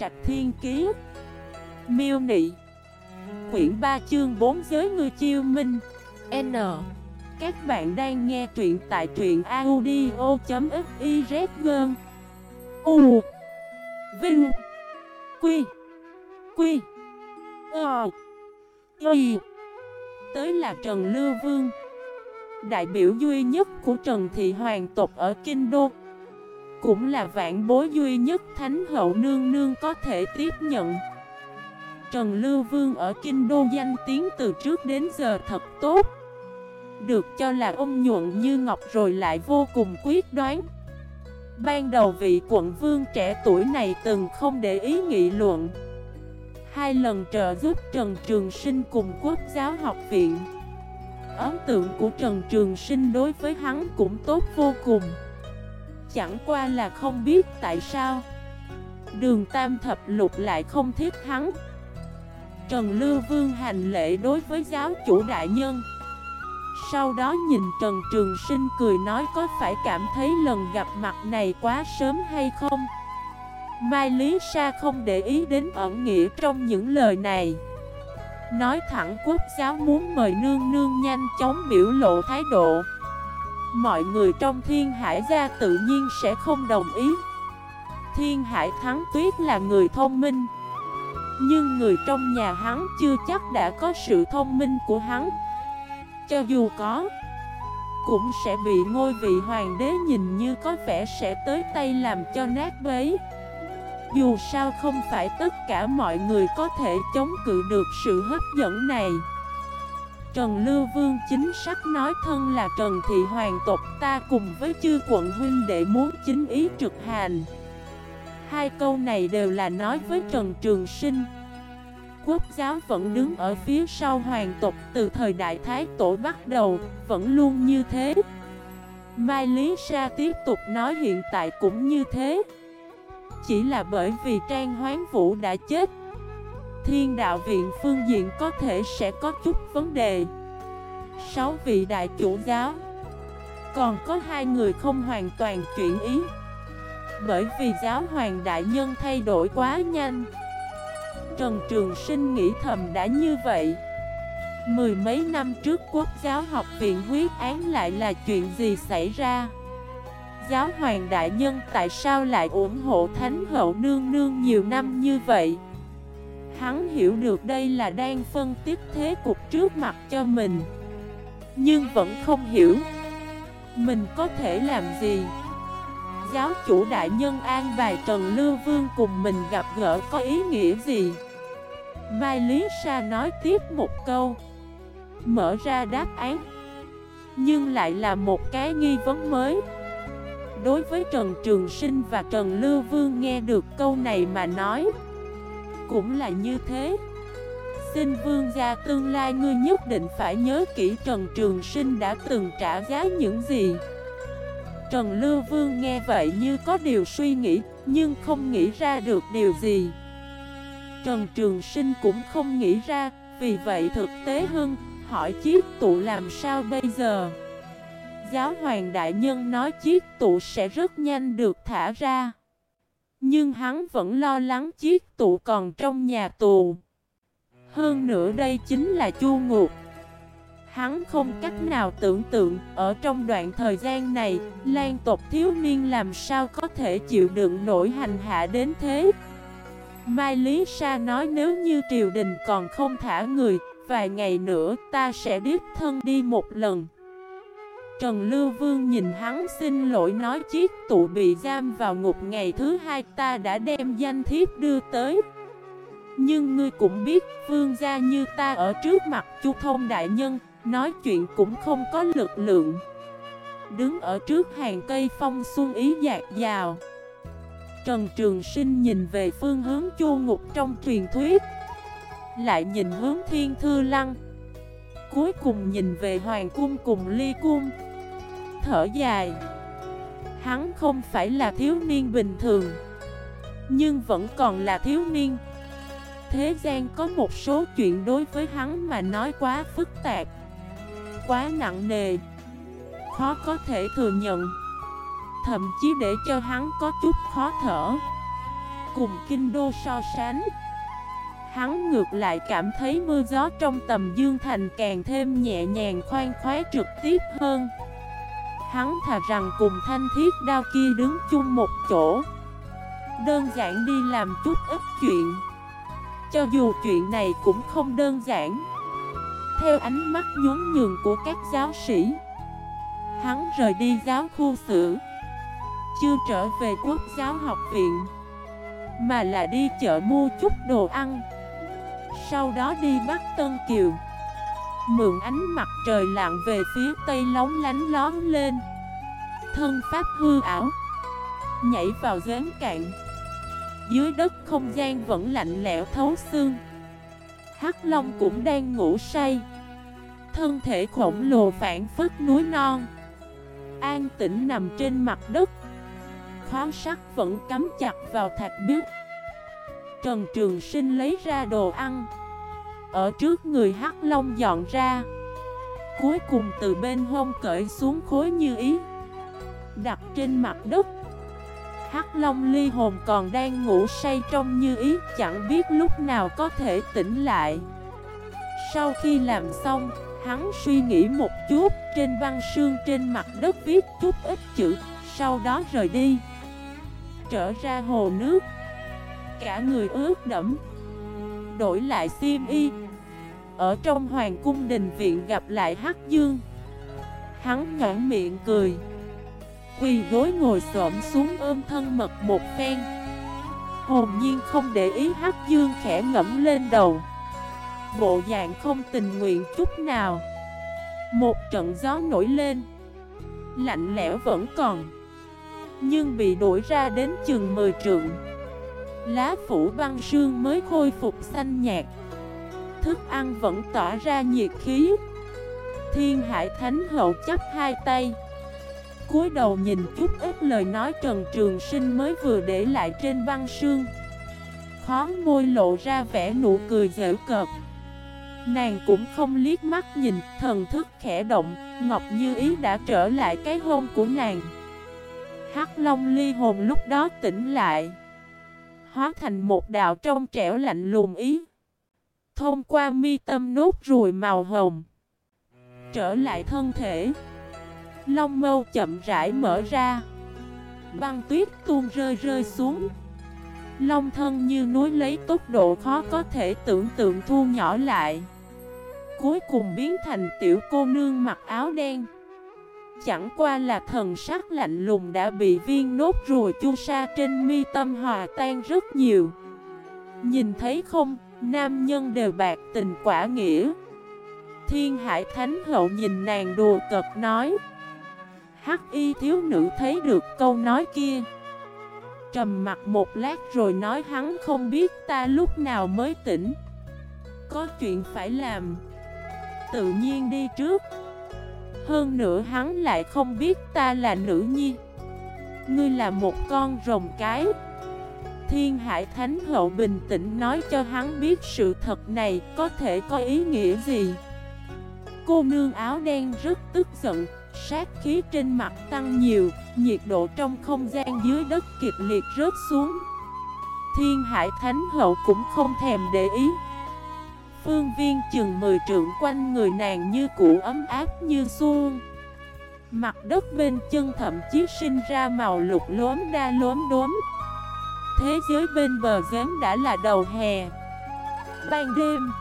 Trạch Thiên Kiế Miêu Nị. Quyển 3 chương 4 giới người chiêu minh. N. Các bạn đang nghe truyện tại truyện audio.xyz U. Vinh. Quy. Quy. Ờ. Y. Tới là Trần Lưu Vương. Đại biểu duy nhất của Trần Thị Hoàng tộc ở Kinh Đô. Cũng là vạn bối duy nhất Thánh Hậu Nương Nương có thể tiếp nhận. Trần Lưu Vương ở Kinh Đô danh tiếng từ trước đến giờ thật tốt. Được cho là ông nhuận như ngọc rồi lại vô cùng quyết đoán. Ban đầu vị quận vương trẻ tuổi này từng không để ý nghị luận. Hai lần trợ giúp Trần Trường Sinh cùng quốc giáo học viện. Ấn tượng của Trần Trường Sinh đối với hắn cũng tốt vô cùng. Chẳng qua là không biết tại sao. Đường Tam Thập Lục lại không thích hắn. Trần Lưu Vương hành lễ đối với giáo chủ đại nhân. Sau đó nhìn Trần Trường Sinh cười nói có phải cảm thấy lần gặp mặt này quá sớm hay không? Mai Lý Sa không để ý đến ẩn nghĩa trong những lời này. Nói thẳng quốc giáo muốn mời nương nương nhanh chóng biểu lộ thái độ. Mọi người trong thiên hải gia tự nhiên sẽ không đồng ý. Thiên hải thắng tuyết là người thông minh. Nhưng người trong nhà hắn chưa chắc đã có sự thông minh của hắn. Cho dù có, Cũng sẽ bị ngôi vị hoàng đế nhìn như có vẻ sẽ tới tay làm cho nát bấy. Dù sao không phải tất cả mọi người có thể chống cự được sự hấp dẫn này. Trần Lưu Vương chính sách nói thân là Trần Thị Hoàng tộc ta cùng với chư quận huynh đệ muốn chính ý trực hành Hai câu này đều là nói với Trần Trường Sinh. Quốc giáo vẫn đứng ở phía sau hoàng tộc từ thời đại Thái Tổ bắt đầu, vẫn luôn như thế. Mai Lý Sa tiếp tục nói hiện tại cũng như thế. Chỉ là bởi vì Trang Hoán Vũ đã chết Thiên đạo viện phương diện có thể sẽ có chút vấn đề. Sáu vị đại chủ giáo. Còn có hai người không hoàn toàn chuyển ý. Bởi vì giáo hoàng đại nhân thay đổi quá nhanh. Trần Trường Sinh nghĩ thầm đã như vậy. Mười mấy năm trước quốc giáo học viện huyết án lại là chuyện gì xảy ra? Giáo hoàng đại nhân tại sao lại ủng hộ Thánh hậu nương nương nhiều năm như vậy? Hắn hiểu được đây là đang phân tích thế cục trước mặt cho mình Nhưng vẫn không hiểu, Mình có thể làm gì? Giáo chủ đại nhân an bài Trần Lưu Vương cùng mình gặp gỡ có ý nghĩa gì? Mai Lý Sa nói tiếp một câu, Mở ra đáp án Nhưng lại là một cái nghi vấn mới Đối với Trần Trường Sinh và Trần Lưu Vương nghe được câu này mà nói cũng là như thế. Xin Vương gia tương lai ngươi nhất định phải nhớ kỹ Trần Trường Sinh đã từng trả giá những gì. Trần Lưu Vương nghe vậy như có điều suy nghĩ, Nhưng không nghĩ ra được điều gì. Trần Trường Sinh cũng không nghĩ ra, Vì vậy thực tế hơn, Hỏi chiếc tụ làm sao bây giờ? Giáo hoàng đại nhân nói chiếc tụ sẽ rất nhanh được thả ra. Nhưng hắn vẫn lo lắng chiếc tụ còn trong nhà tù. Hơn nữa đây chính là chu ngục. Hắn không cách nào tưởng tượng ở trong đoạn thời gian này, lan tộc thiếu niên làm sao có thể chịu đựng nổi hành hạ đến thế. Mai Lý Sa nói nếu như triều đình còn không thả người, vài ngày nữa ta sẽ đích thân đi một lần. Trần Lưu Vương nhìn hắn xin lỗi nói chiếc tụ bị giam vào ngục ngày thứ hai, ta đã đem danh thiếp đưa tới. Nhưng ngươi cũng biết, vương gia như ta ở trước mặt chu thông đại nhân, Nói chuyện cũng không có lực lượng. Đứng ở trước hàng cây phong xuân ý dạt dào. Trần Trường Sinh nhìn về phương hướng chu ngục trong truyền thuyết. Lại nhìn hướng thiên thư lăng Cuối cùng nhìn về hoàng cung cùng ly cung. Thở dài. Hắn không phải là thiếu niên bình thường, Nhưng vẫn còn là thiếu niên. Thế gian có một số chuyện đối với hắn mà nói quá phức tạp, Quá nặng nề, Khó có thể thừa nhận. Thậm chí để cho hắn có chút khó thở. Cùng kinh đô so sánh Hắn ngược lại cảm thấy mưa gió trong tầm dương thành càng thêm nhẹ nhàng khoan khoái trực tiếp hơn. Hắn thà rằng cùng thanh thiết đao kia đứng chung một chỗ. Đơn giản đi làm chút ít chuyện. Cho dù chuyện này cũng không đơn giản. Theo ánh mắt nhún nhường của các giáo sĩ, Hắn rời đi giáo khu sử Chưa trở về quốc giáo học viện, Mà là đi chợ mua chút đồ ăn. Sau đó đi bắt Tân Kiều. Mượn ánh mặt trời lạng về phía tây lóng lánh lón lên. Thân pháp hư ảo. Nhảy vào giếng cạn. Dưới đất không gian vẫn lạnh lẽo thấu xương. Hắc Long cũng đang ngủ say. Thân thể khổng lồ phản phất núi non. An tĩnh nằm trên mặt đất. Khóa sắt vẫn cắm chặt vào thạch biếc. Trần Trường Sinh lấy ra đồ ăn. Ở trước người Hắc Long dọn ra. Cuối cùng từ bên hông cởi xuống khối như ý. Đặt trên mặt đất. Hắc Long ly hồn còn đang ngủ say trong như ý, Chẳng biết lúc nào có thể tỉnh lại. Sau khi làm xong, Hắn suy nghĩ một chút, Trên văn sương trên mặt đất viết chút ít chữ, Sau đó rời đi. Trở ra hồ nước. Cả người ướt đẫm. Đổi lại xiêm y. Ở trong hoàng cung đình viện gặp lại Hắc Dương. Hắn ngãn miệng cười. Quỳ gối ngồi xổm xuống ôm thân mật một phen. Hồn nhiên không để ý Hắc Dương khẽ ngẫm lên đầu. Bộ dạng không tình nguyện chút nào. Một trận gió nổi lên. Lạnh lẽo vẫn còn. Nhưng bị đuổi ra đến chừng 10 trượng. Lá phủ băng sương mới khôi phục xanh nhạt. Thức ăn vẫn tỏa ra nhiệt khí. Thiên hải thánh hậu chấp hai tay. Cúi đầu nhìn chút ít lời nói Trần Trường Sinh mới vừa để lại trên băng sương. Khó môi lộ ra vẻ nụ cười dễ cợt. Nàng cũng không liếc mắt nhìn, thần thức khẽ động, Ngọc Như Ý đã trở lại cái hôn của nàng. Hắc Long ly hồn lúc đó tỉnh lại, hóa thành một đạo trong trẻo lạnh lùng ý. Thông qua mi tâm nốt ruồi màu hồng, trở lại thân thể. Long mâu chậm rãi mở ra, băng tuyết tuôn rơi rơi xuống. Long thân như núi lấy tốc độ khó có thể tưởng tượng thu nhỏ lại. Cuối cùng biến thành tiểu cô nương mặc áo đen Chẳng qua là thần sắc lạnh lùng đã bị viên nốt rùa chu sa trên mi tâm hòa tan rất nhiều. Nhìn thấy không, nam nhân đều bạc tình quả nghĩa. Thiên hải thánh hậu nhìn nàng đùa cợt nói Hắc y thiếu nữ thấy được câu nói kia. Trầm mặt một lát rồi nói hắn không biết ta lúc nào mới tỉnh. Có chuyện phải làm. Tự nhiên đi trước. Hơn nữa hắn lại không biết ta là nữ nhi. Ngươi là một con rồng cái. Thiên Hải Thánh Hậu bình tĩnh nói cho hắn biết sự thật này có thể có ý nghĩa gì. Cô nương áo đen rất tức giận, Sát khí trên mặt tăng nhiều, Nhiệt độ trong không gian dưới đất kịch liệt rớt xuống. Thiên Hải Thánh Hậu cũng không thèm để ý. Phương viên chừng 10 trượng quanh người nàng như cũ ấm áp như xuông Mặt đất bên chân thậm chí sinh ra màu lục lốm đa lốm đốm. Thế giới bên bờ giếng đã là đầu hè. Ban đêm,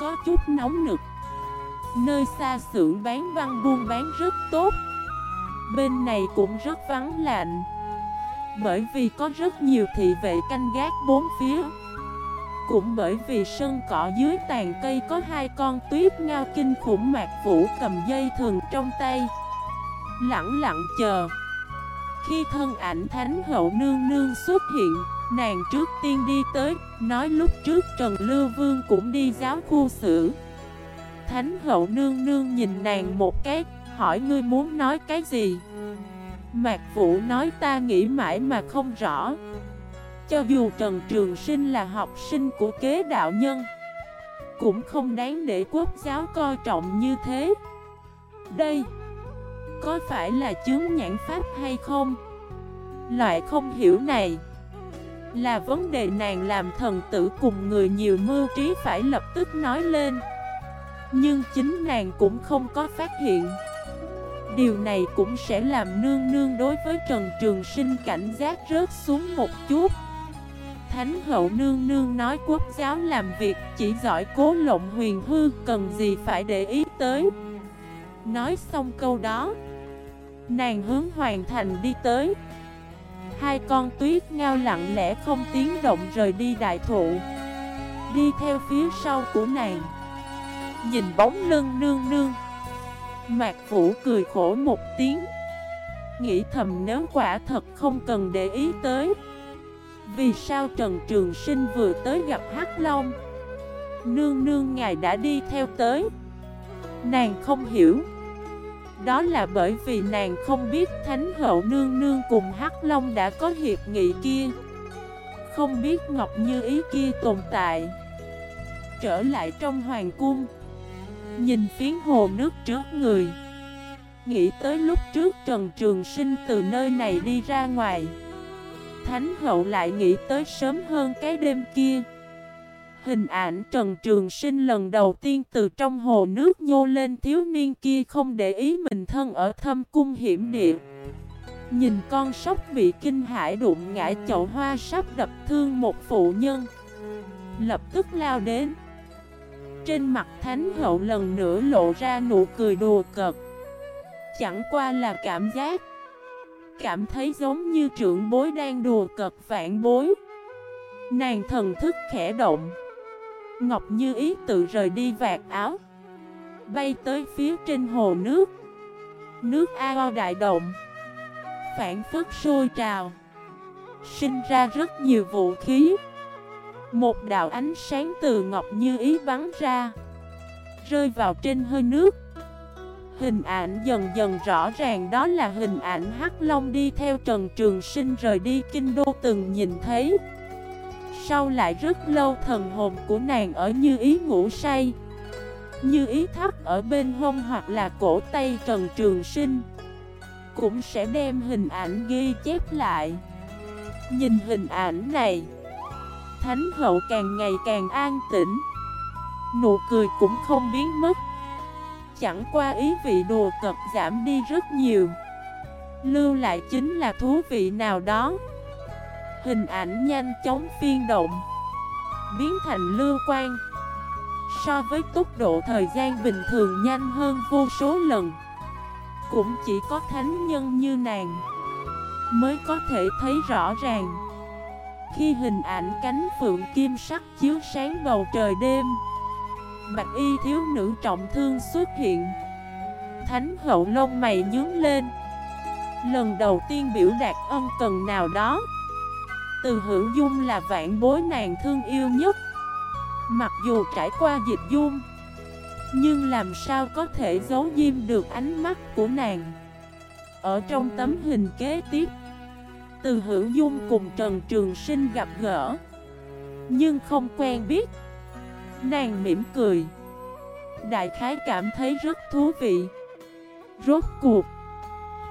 Có chút nóng nực. Nơi xa xưởng bán văn buôn bán rất tốt. Bên này cũng rất vắng lạnh. Bởi vì có rất nhiều thị vệ canh gác bốn phía cũng bởi vì sân cỏ dưới tàn cây có hai con tuyết ngao kinh khủng mạc vũ cầm dây thường trong tay. Lặng lặng chờ. Khi thân ảnh Thánh Hậu Nương Nương xuất hiện, Nàng trước tiên đi tới, Nói lúc trước Trần Lưu Vương cũng đi giáo khu xử. Thánh Hậu Nương Nương nhìn nàng một cái, Hỏi ngươi muốn nói cái gì? Mạc Vũ nói ta nghĩ mãi mà không rõ cho dù Trần Trường Sinh là học sinh của kế đạo nhân, Cũng không đáng để quốc giáo coi trọng như thế. Đây Có phải là chứng nhãn pháp hay không? Loại không hiểu này Là vấn đề nàng làm thần tử cùng người nhiều mưu trí phải lập tức nói lên. Nhưng chính nàng cũng không có phát hiện. Điều này cũng sẽ làm nương nương đối với Trần Trường Sinh cảnh giác rớt xuống một chút. Thánh hậu nương nương nói quốc giáo làm việc, chỉ giỏi cố lộng huyền hư, cần gì phải để ý tới. Nói xong câu đó, Nàng hướng hoàn thành đi tới. Hai con tuyết ngao lặng lẽ không tiếng động rời đi đại thụ, Đi theo phía sau của nàng. Nhìn bóng lưng nương nương, Mạc Vũ cười khổ một tiếng, Nghĩ thầm nếu quả thật không cần để ý tới. Vì sao Trần Trường Sinh vừa tới gặp Hắc Long? Nương nương ngài đã đi theo tới. Nàng không hiểu. Đó là bởi vì nàng không biết Thánh Hậu Nương Nương cùng Hắc Long đã có hiệp nghị kia. Không biết Ngọc Như Ý kia tồn tại. Trở lại trong hoàng cung. Nhìn phiến hồ nước trước người. Nghĩ tới lúc trước Trần Trường Sinh từ nơi này đi ra ngoài. Thánh hậu lại nghĩ tới sớm hơn cái đêm kia. Hình ảnh Trần Trường Sinh lần đầu tiên từ trong hồ nước nhô lên, thiếu niên kia không để ý mình thân ở thâm cung hiểm địa. Nhìn con sóc bị kinh hải đụng ngã, chậu hoa sắp đập thương một phụ nhân. Lập tức lao đến. Trên mặt Thánh Hậu lần nữa lộ ra nụ cười đùa cợt. Chẳng qua là cảm giác Cảm thấy giống như trưởng bối đang đùa cợt phản bối. Nàng thần thức khẽ động. Ngọc Như ý tự rời đi vạt áo, Bay tới phía trên hồ nước. Nước ao đại động, Phản phức sôi trào, Sinh ra rất nhiều vũ khí. Một đạo ánh sáng từ ngọc như ý bắn ra, Rơi vào trên hơi nước. Hình ảnh dần dần rõ ràng đó là hình ảnh Hắc Long đi theo Trần Trường Sinh rời đi Kinh Đô từng nhìn thấy. Sau lại rất lâu thần hồn của nàng ở như ý ngủ say. Như ý thắt ở bên hông hoặc là cổ tay Trần Trường Sinh Cũng sẽ đem hình ảnh ghi chép lại. Nhìn hình ảnh này, Thánh hậu càng ngày càng an tĩnh. Nụ cười cũng không biến mất. Chẳng qua ý vị đùa cật giảm đi rất nhiều. Lưu lại chính là thú vị nào đó. Hình ảnh nhanh chóng phiên động, Biến thành lưu quan So với tốc độ thời gian bình thường nhanh hơn vô số lần, Cũng chỉ có thánh nhân như nàng Mới có thể thấy rõ ràng. Khi hình ảnh cánh phượng kim sắc chiếu sáng bầu trời đêm Bạch y thiếu nữ trọng thương xuất hiện. Thánh hậu lông mày nhướng lên. Lần đầu tiên biểu đạt ân cần nào đó. Từ hữu dung là vạn bối nàng thương yêu nhất. Mặc dù trải qua dịch dung, Nhưng làm sao có thể giấu diêm được ánh mắt của nàng? Ở trong tấm hình kế tiếp, từ hữu dung cùng Trần Trường Sinh gặp gỡ, Nhưng không quen biết. Nàng mỉm cười. Đại khái cảm thấy rất thú vị. Rốt cuộc,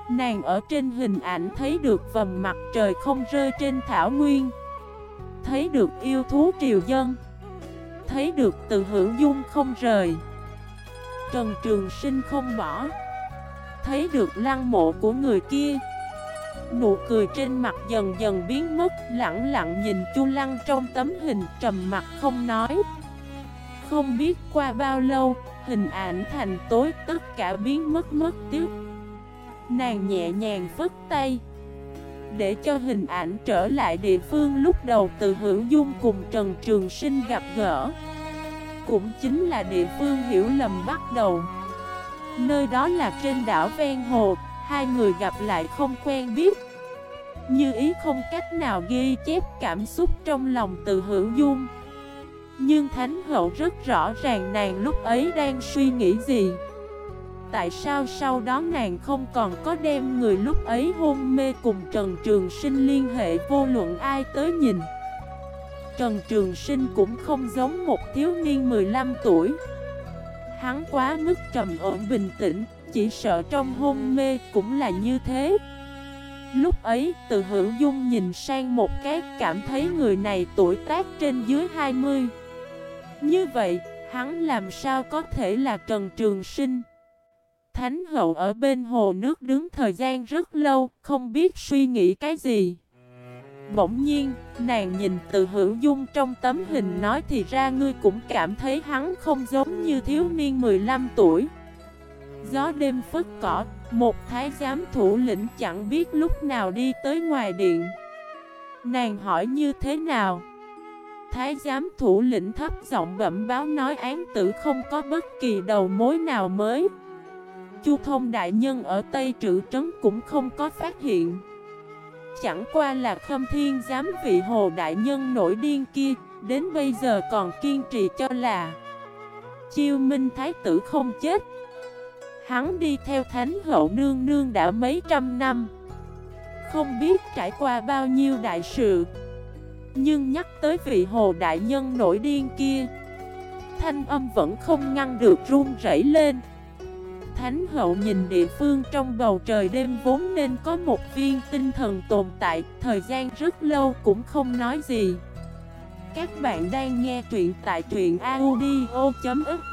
Nàng ở trên hình ảnh thấy được vầm mặt trời không rơi trên thảo nguyên. Thấy được yêu thú triều dân. Thấy được từ hữu dung không rời. Trần Trường Sinh không bỏ. Thấy được lăng mộ của người kia. Nụ cười trên mặt dần dần biến mất Lặng lặng nhìn Chu Lăng trong tấm hình trầm mặt không nói. Không biết qua bao lâu, Hình ảnh thành tối, tất cả biến mất mất tiếp. Nàng nhẹ nhàng phất tay, Để cho hình ảnh trở lại địa phương lúc đầu từ hữu dung cùng Trần Trường Sinh gặp gỡ. Cũng chính là địa phương hiểu lầm bắt đầu. Nơi đó là trên đảo ven hồ, Hai người gặp lại không quen biết. Như ý không cách nào ghi chép cảm xúc trong lòng từ hữu dung. Nhưng Thánh Hậu rất rõ ràng nàng lúc ấy đang suy nghĩ gì. Tại sao sau đó nàng không còn có đem người lúc ấy hôn mê cùng Trần Trường Sinh liên hệ vô luận ai tới nhìn? Trần Trường Sinh cũng không giống một thiếu niên 15 tuổi. Hắn quá mức trầm ổn bình tĩnh chỉ sợ trong hôn mê cũng là như thế. Lúc ấy, từ hữu dung nhìn sang một cái cảm thấy người này tuổi tác trên dưới 20 như vậy, hắn làm sao có thể là Trần Trường Sinh? Thánh hậu ở bên hồ nước đứng thời gian rất lâu, không biết suy nghĩ cái gì. Bỗng nhiên, nàng nhìn từ hữu dung trong tấm hình nói thì ra ngươi cũng cảm thấy hắn không giống như thiếu niên 15 tuổi. Gió đêm phất cỏ, một thái giám thủ lĩnh chẳng biết lúc nào đi tới ngoài điện. Nàng hỏi như thế nào? Thái giám thủ lĩnh thấp giọng bẩm báo nói án tử không có bất kỳ đầu mối nào mới. Chu thông đại nhân ở Tây Trữ Trấn cũng không có phát hiện. Chẳng qua là khâm thiên giám vị hồ đại nhân nổi điên kia, Đến bây giờ còn kiên trì cho là Chiêu minh thái tử không chết. Hắn đi theo thánh hậu nương nương đã mấy trăm năm. Không biết trải qua bao nhiêu đại sự nhưng nhắc tới vị hồ đại nhân nổi điên kia, Thanh âm vẫn không ngăn được run rẩy lên. Thánh hậu nhìn địa phương trong bầu trời đêm vốn nên có một viên tinh thần tồn tại, Thời gian rất lâu cũng không nói gì. Các bạn đang nghe truyện tại truyện audio.fif